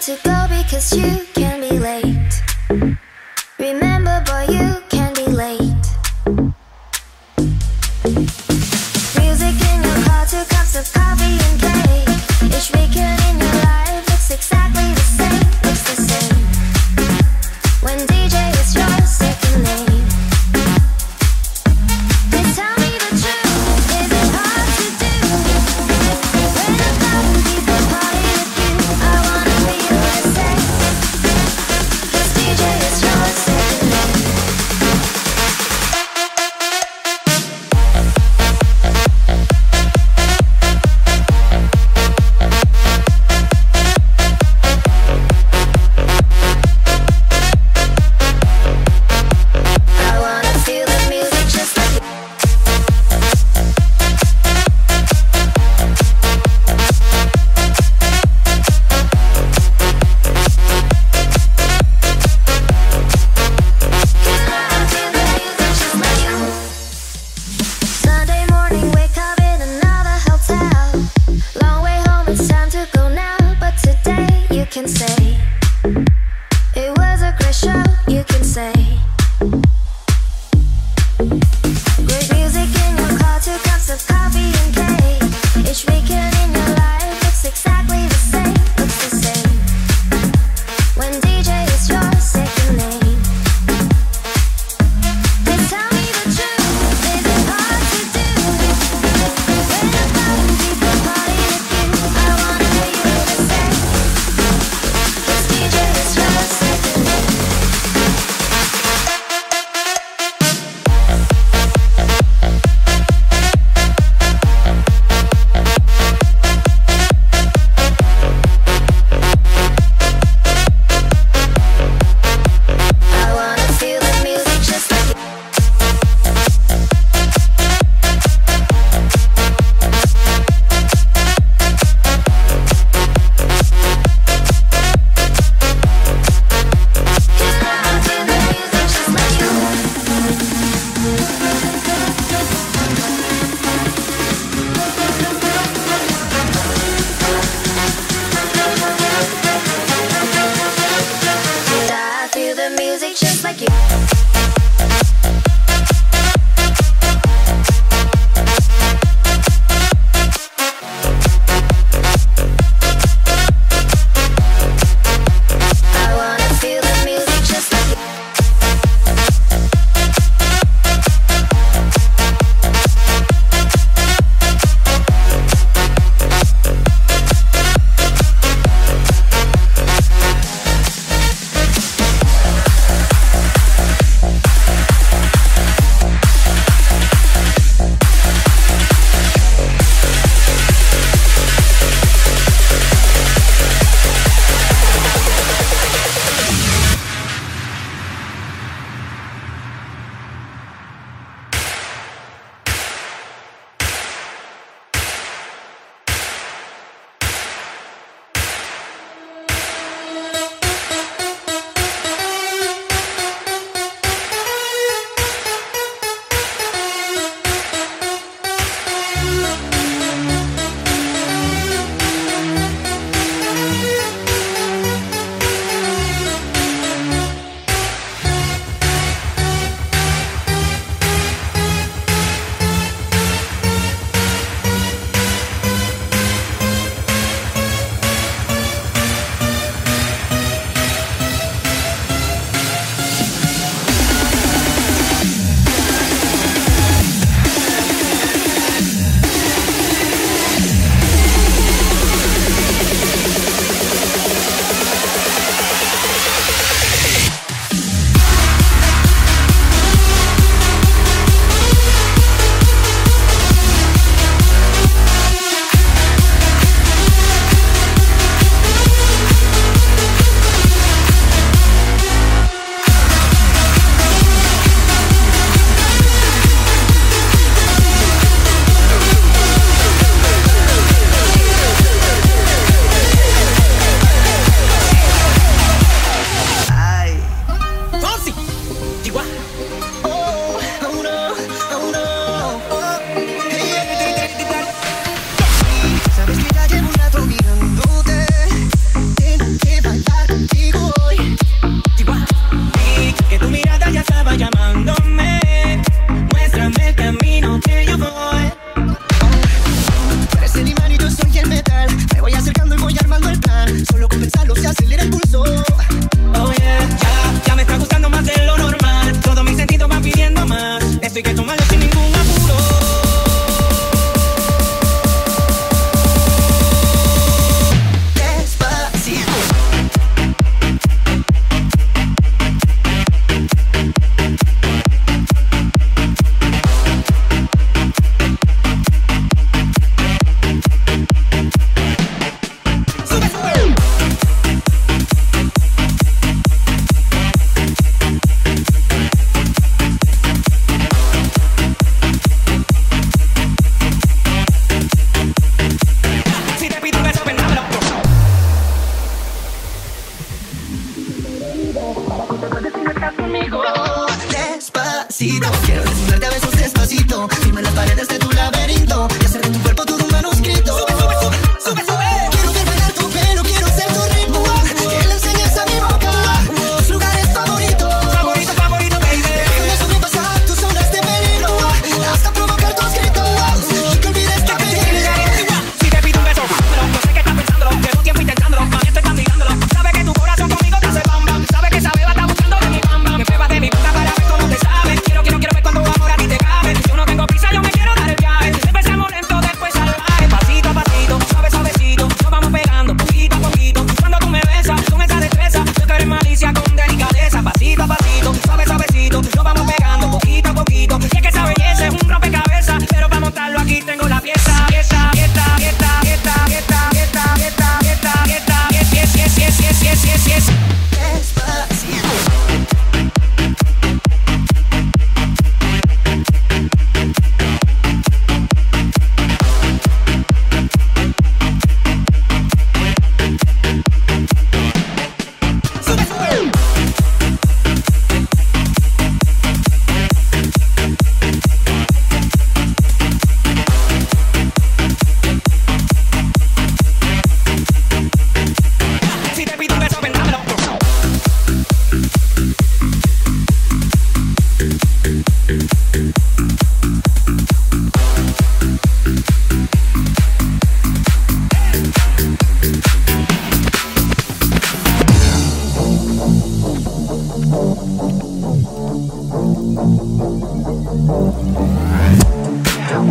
to go because you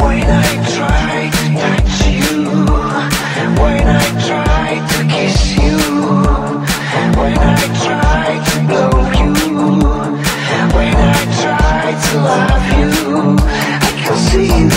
When I try to touch you When I try to kiss you When I try to you When I try to love you I can see you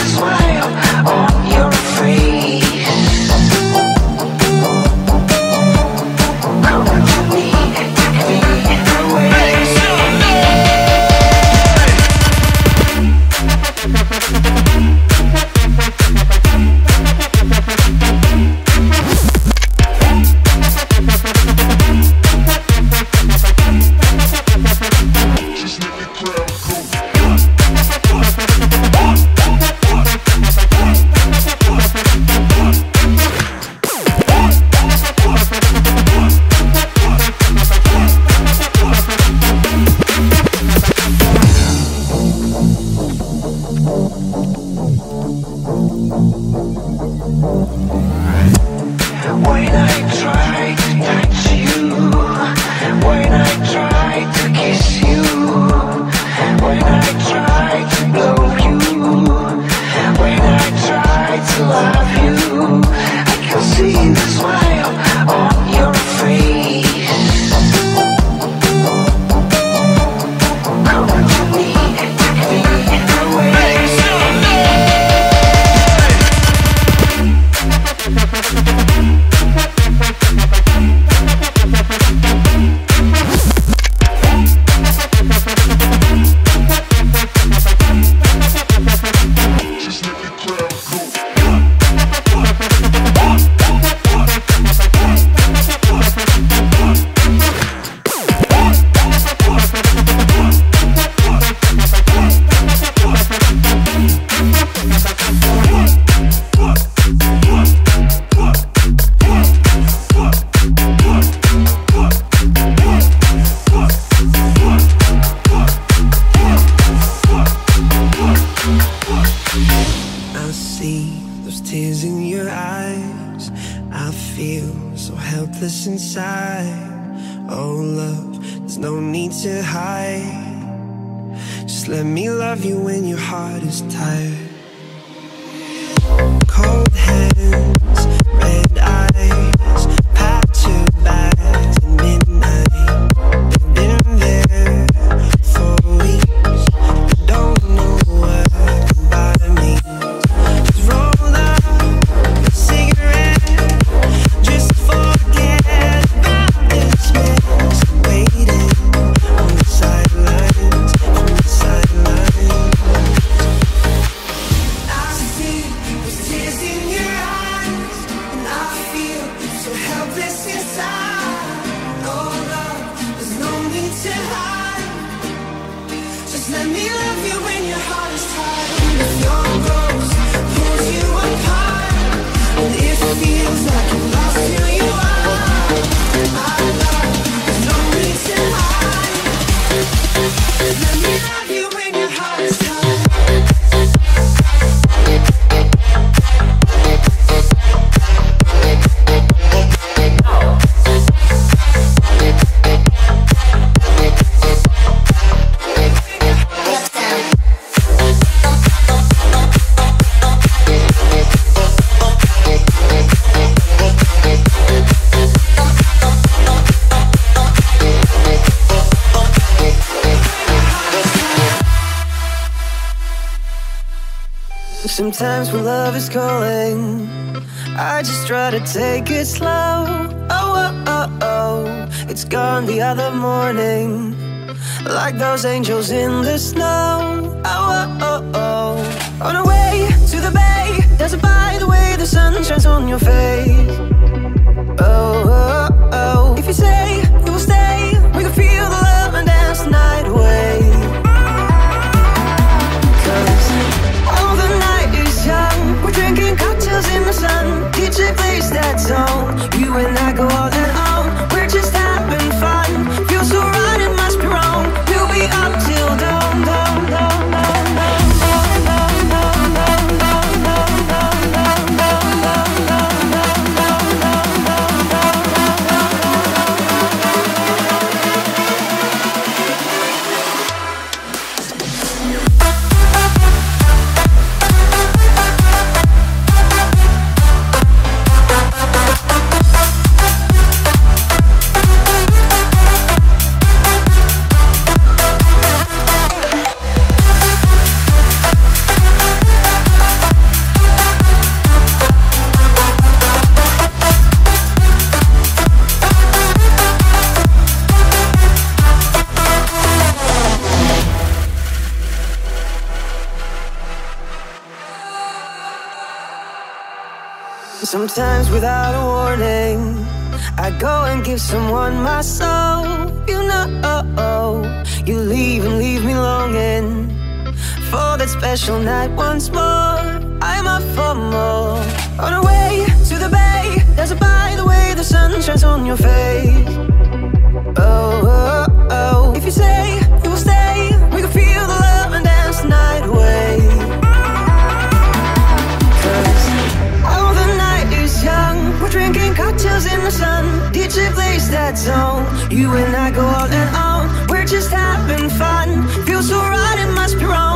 let me love is calling, I just try to take it slow. Oh, oh, oh, oh, it's gone the other morning. Like those angels in the snow. Oh, oh, oh, oh. On our way to the bay, dancing by the way the sun shines on your face. Oh, oh, oh. If you say plays that song. You and I go all night special night once more. I'm up for more. On our way to the bay, there's a by the way the sun shines on your face. Oh, oh, oh. If you say you will stay, we can feel the love and dance the night away. Cause all the night is young. We're drinking cocktails in the sun. DJ plays that song. You and I go on and on. We're just having fun. Feels so right, it must be wrong.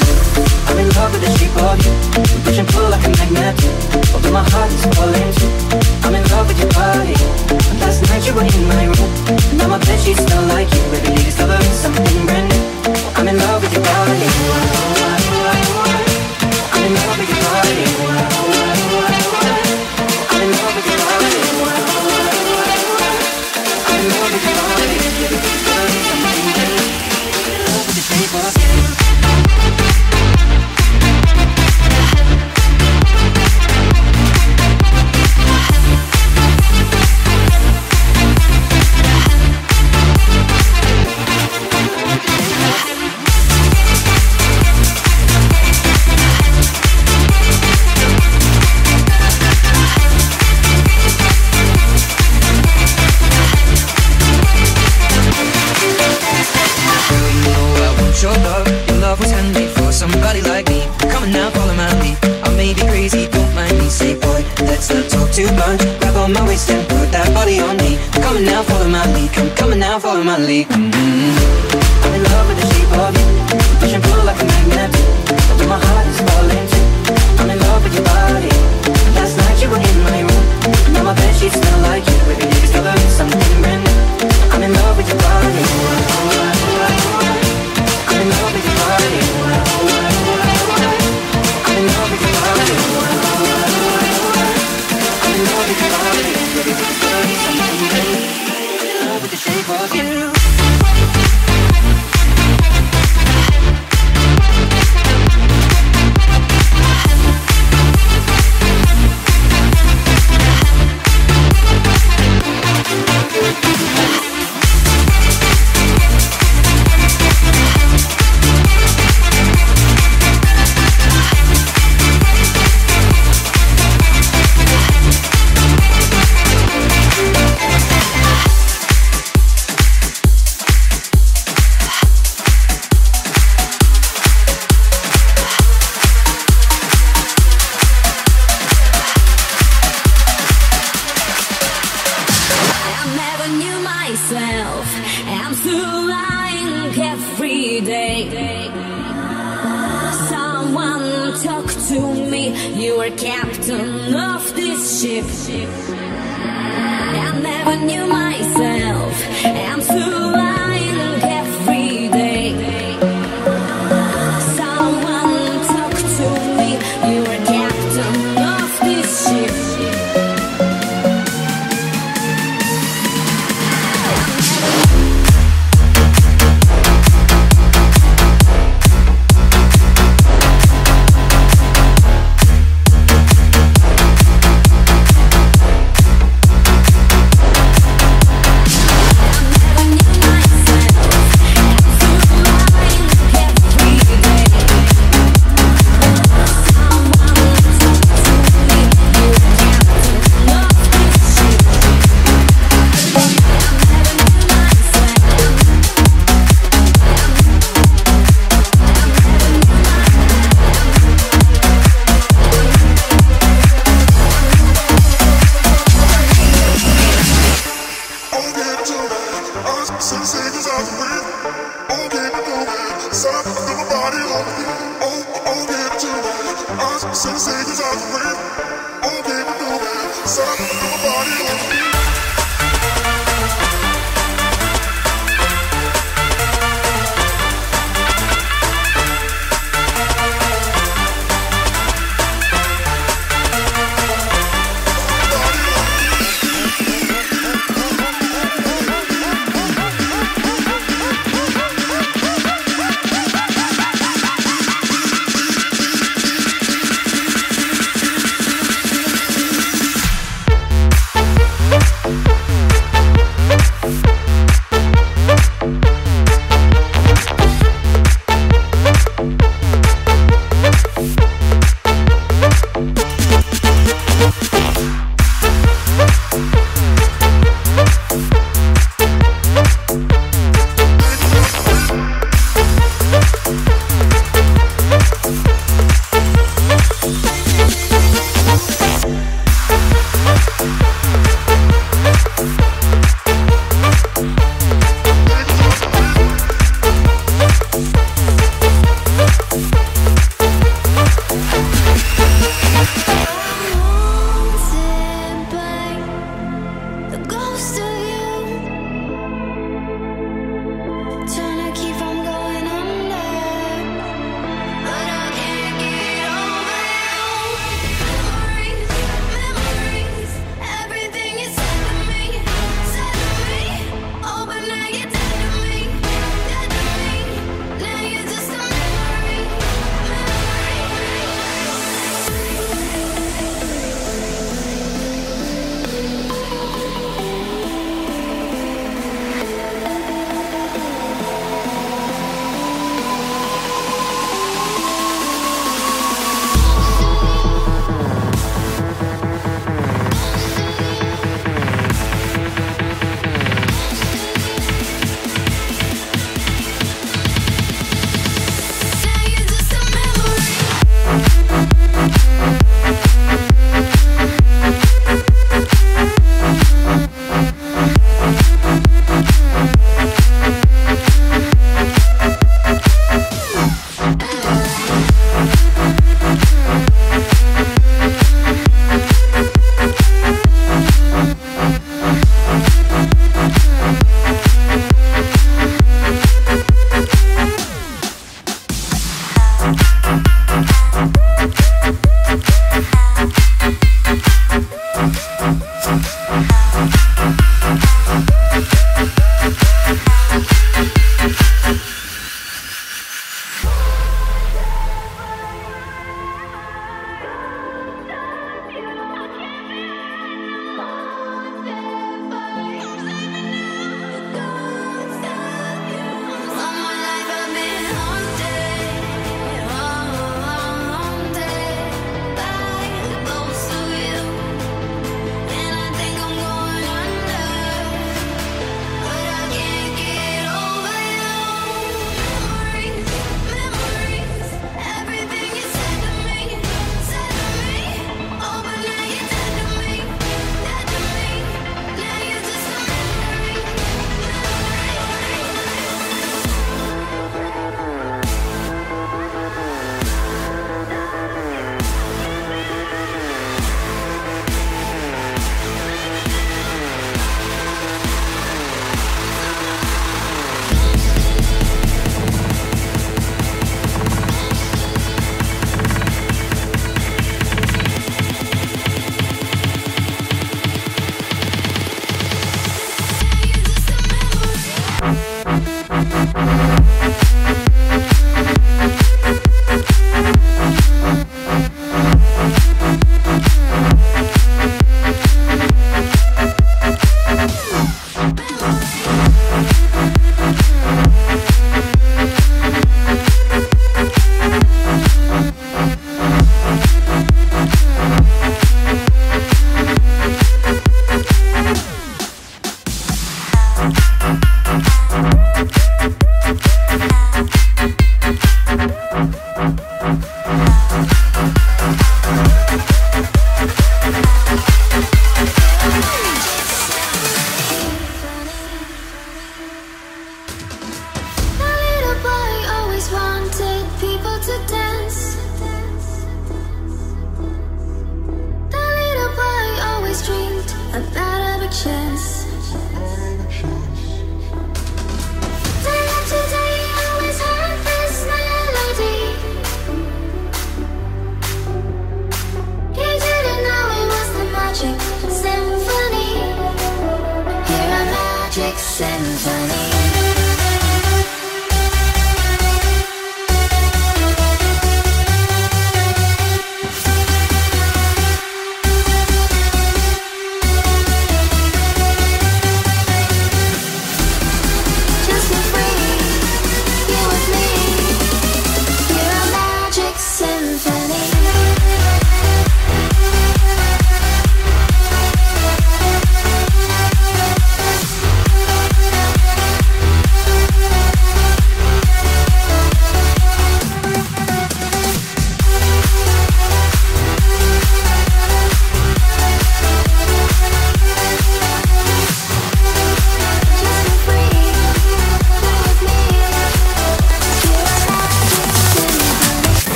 I'm in love with the shape of you. We push and pull like a magnet. Although my heart is falling too I'm in love with your body. And Last night you were in my room. And Now my bedsheets smell like you. Every day discovering something brand new. I'm in love with your body. Now,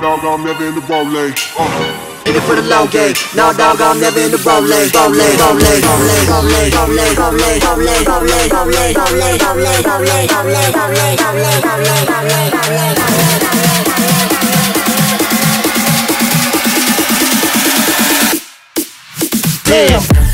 dog, I'm never in the ball lane. Uh. In it for the long game. No dog, I'm never in the ball lane. Ball lane, ball lane, ball lane, ball lane, ball lane, ball lane, ball lane, ball lane, ball lane, ball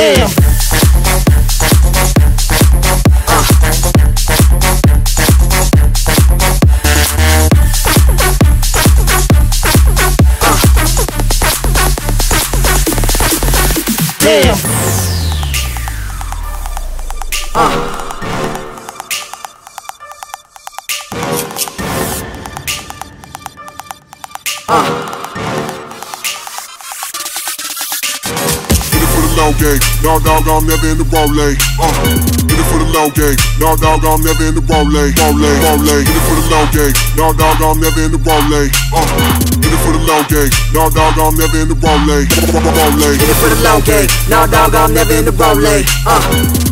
Damn. Hit it for game. No dog, I'm never in the ball lane. Uh. Hit it for the long game. No dog, I'm never in the ball lane. Ball lane, ball lane. Hit it for the long game. No dog, I'm never in the ball lane. Uh. Hit it for the long game. No dog, I'm never in the ball lane. Ball lane. In it for the long game. No dog, I'm never in the ball lane. Uh.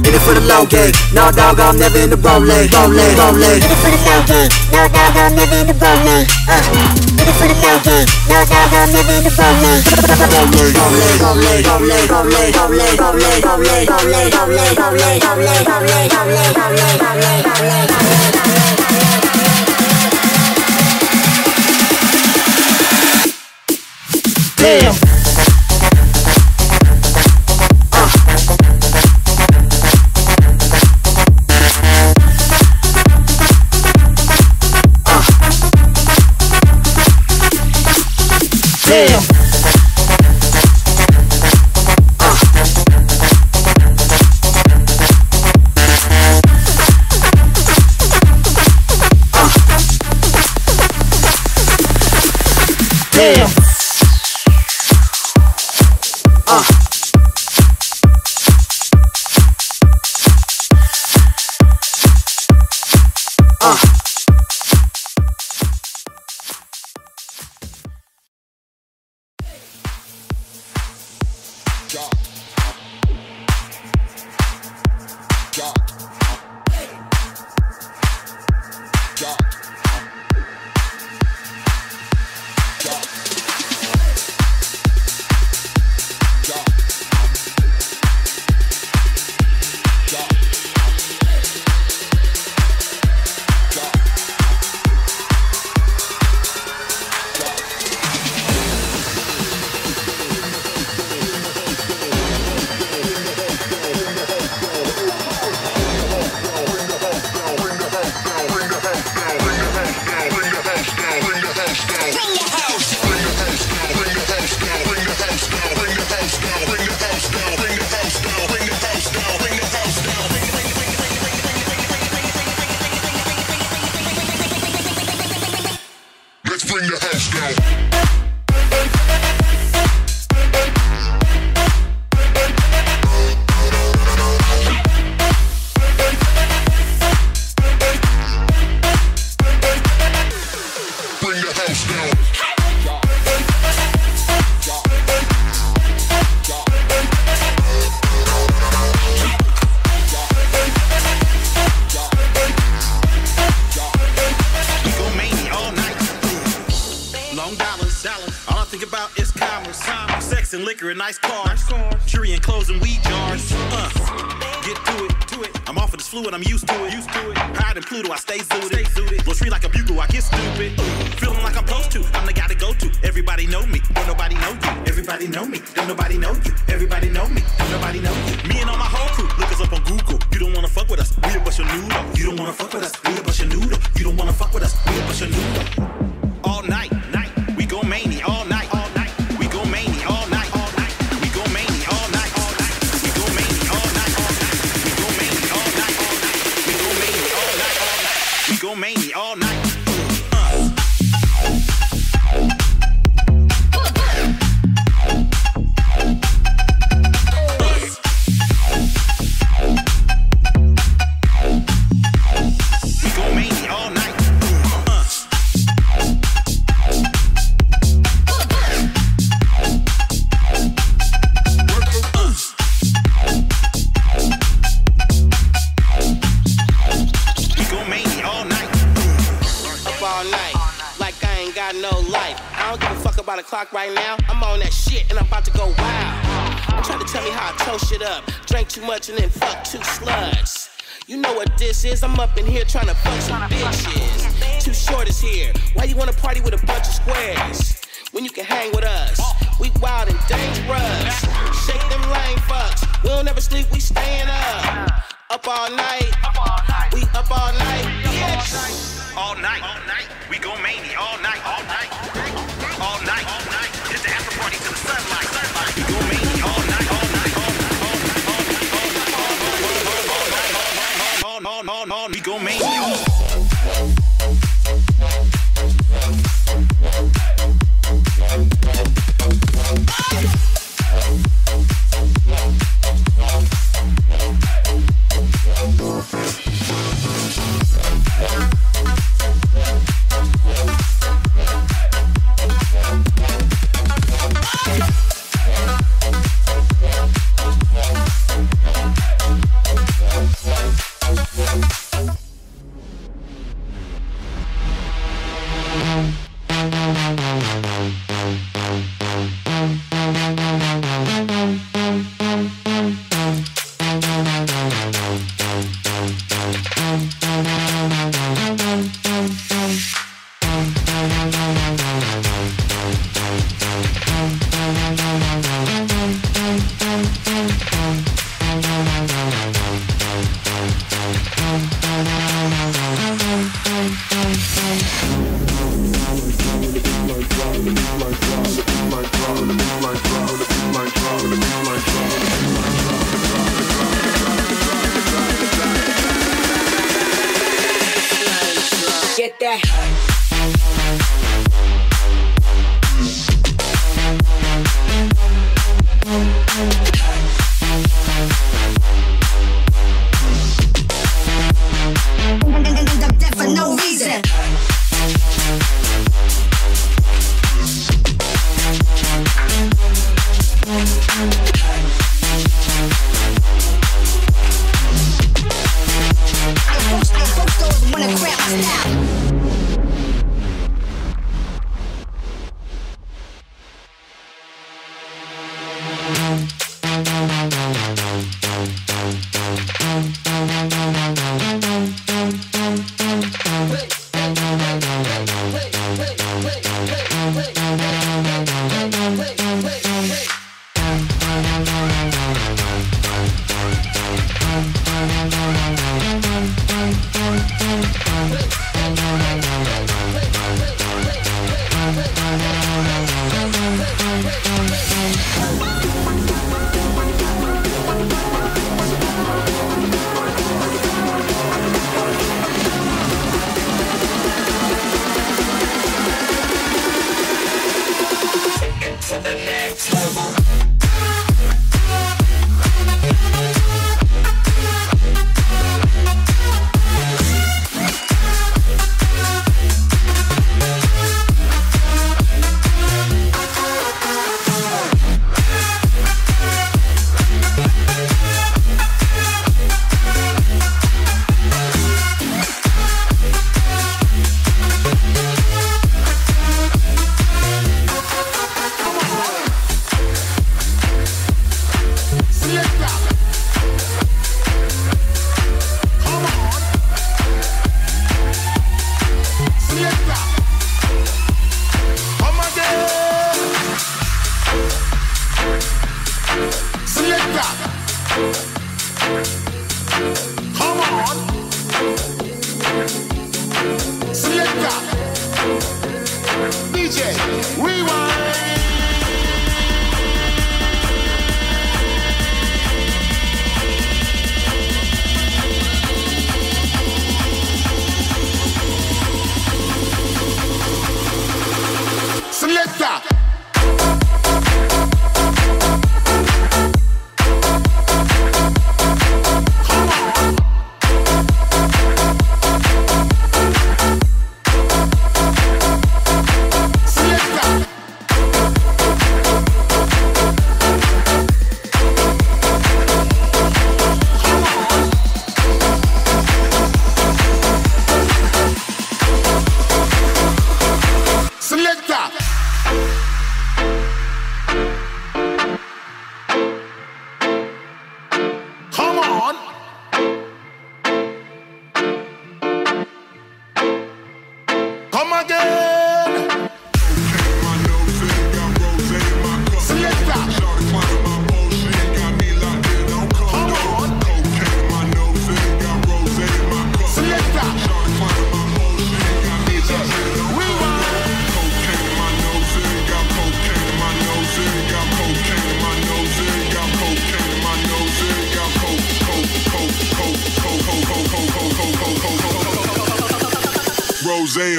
In it for the long game. No dog, I'm never in the lane. Lane, lane. In it for the long game. No dog, I'm never in the ball lane. Uh. It for the long game. No I'm never in the ball lane. Ball lane, ball lane, ball lane, ball lane, ball lane, ball lane, ball lane, ball lane, ball lane, ball lane, ball lane, ball lane, ball lane, ball lane, ball lane, ball lane, ball lane, ball lane. Damn. Damn. Damn. Nobody know you, everybody know me, nobody know you. Me and all my whole crew, look us up on Google. You don't wanna fuck with us, we a bunch of noodles. You don't wanna fuck with us, we a bunch of noodles. Gomes.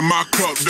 My cup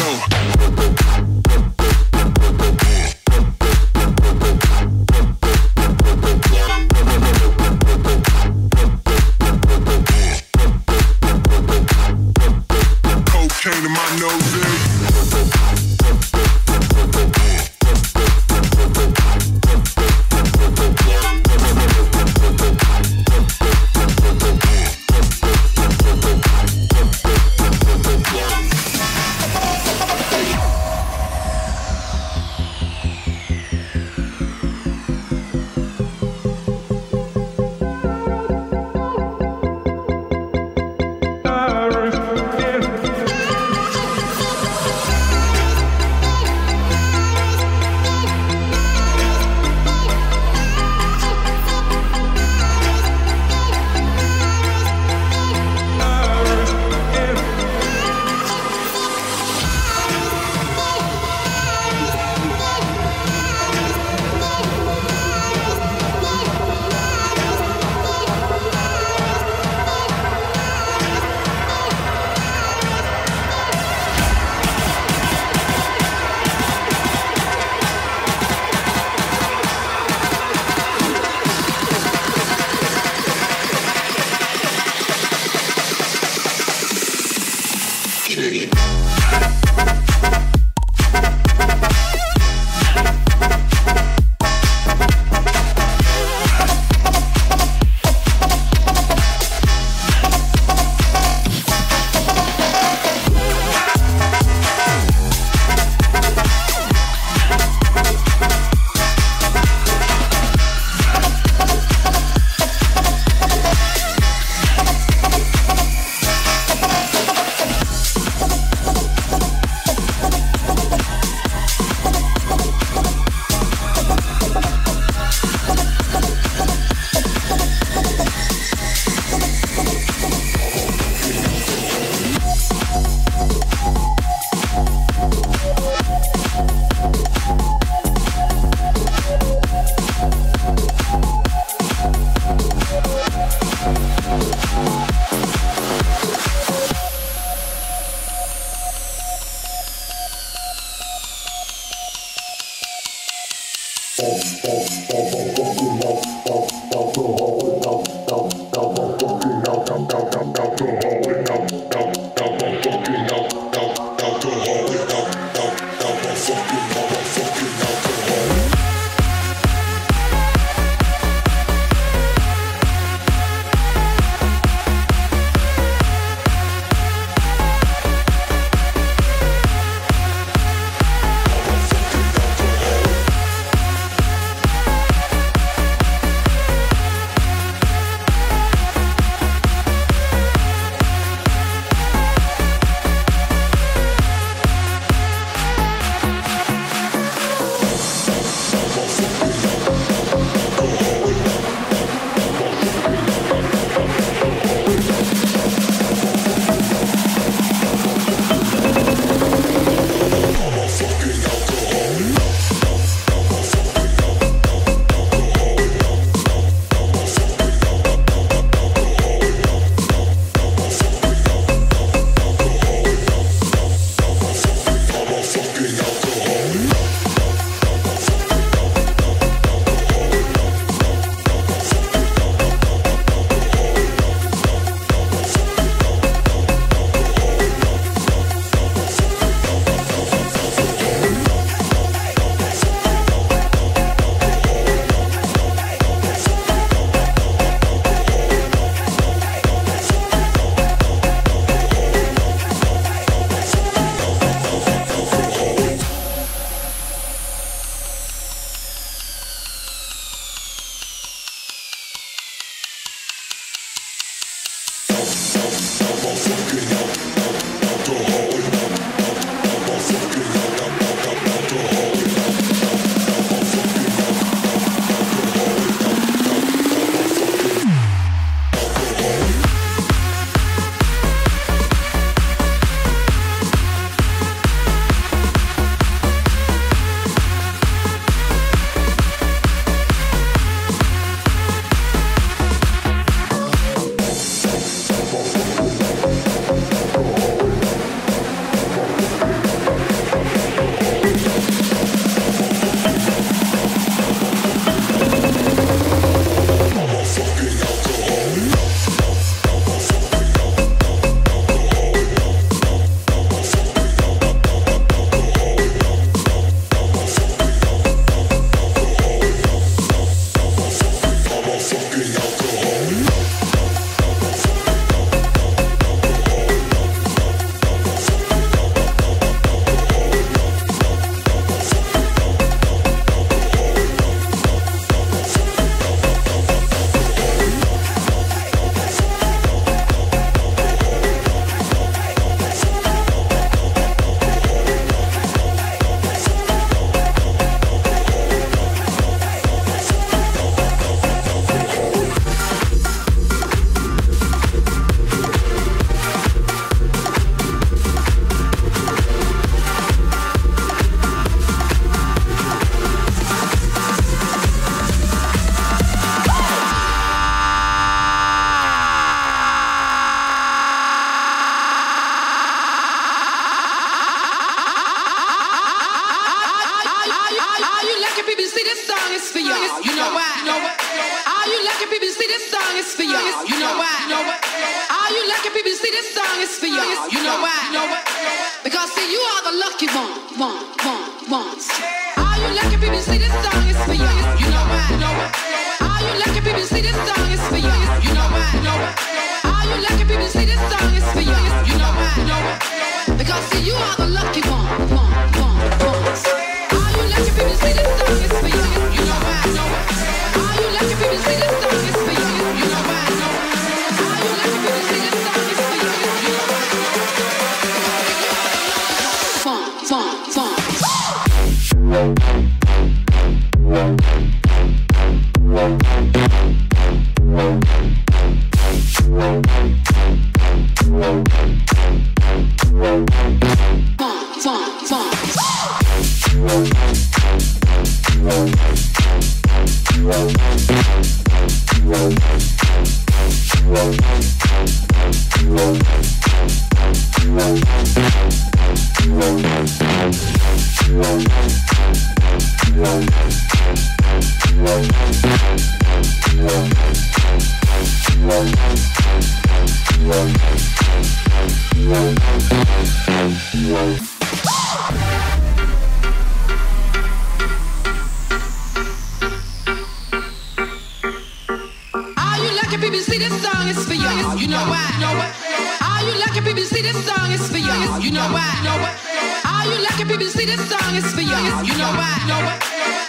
baby, see this song is for you. You know why? You know why?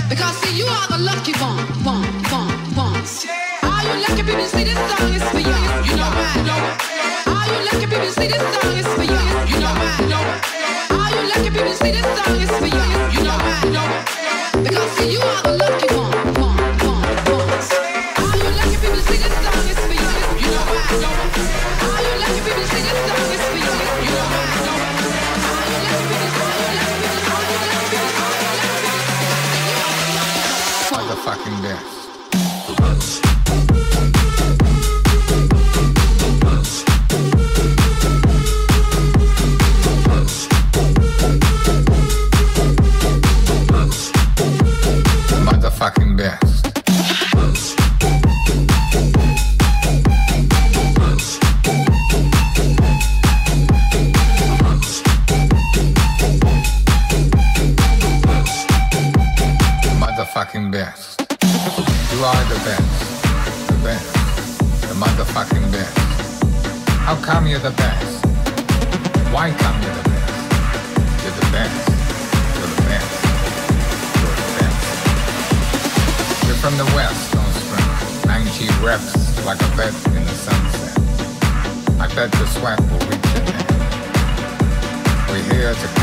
Because see, you are the lucky one, one, one, ones. Are you lucky people, see this. from the west on spring, 90 reps like a vet in the sunset. I bet the sweat will reach it. We're here to